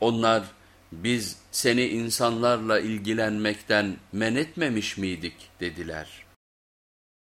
Onlar biz seni insanlarla ilgilenmekten men etmemiş miydik dediler.